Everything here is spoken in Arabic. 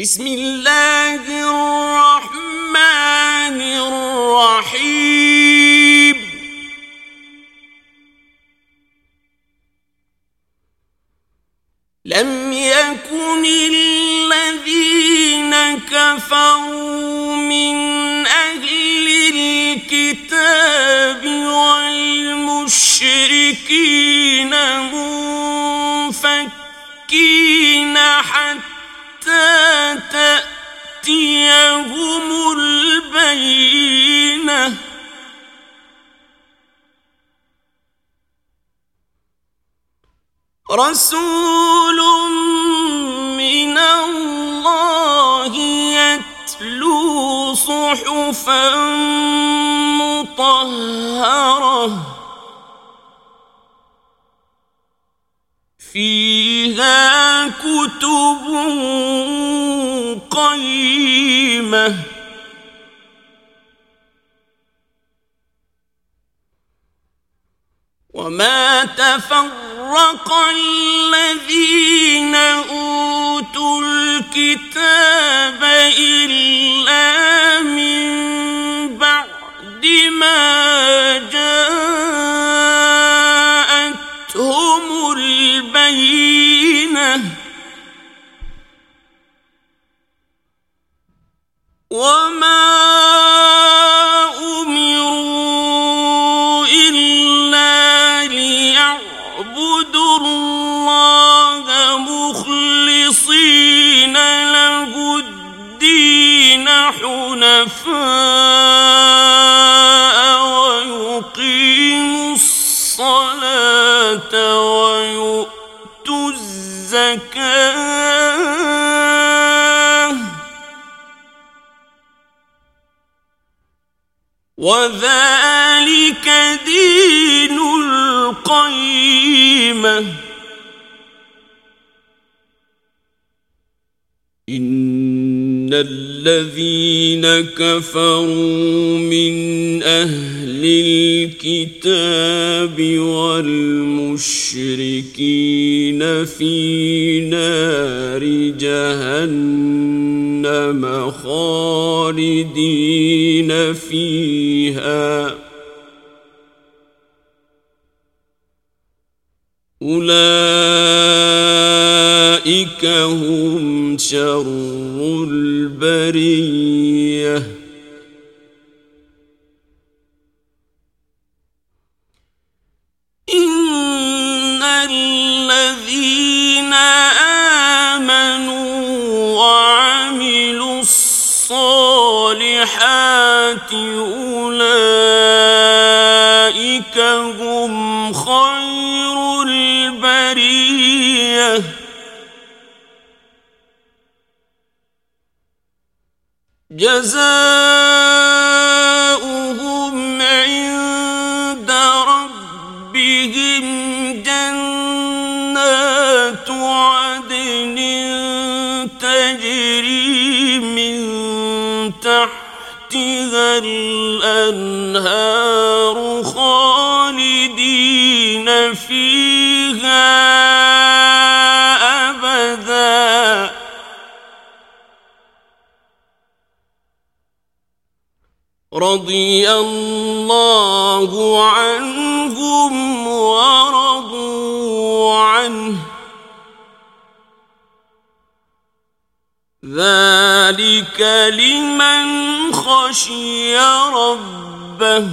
بسم اللہ الرحمن الرحیم لم يكن الذين كفروا من أهل الكتاب والمشركين منفكين حتى رسول من الله يتلو صحفا مطهرة. فيها كتب قيمة. وما تفرق الذين أوتوا الكتاب وما أمروا إلا ليعبدوا الله مخلصين له الدين حنفاء وذلك دين القيمة إن الذين كفروا من أهل الكتاب والمشركين في نار جهنم جہنم فيها أولئك هم شر البريه الصالحات أولئك هم خير البرية. جزاء الأنهار خالدين فيها أبدا. رضي الله عنهم ورضوا عنه. ذلك لمن خشي ربه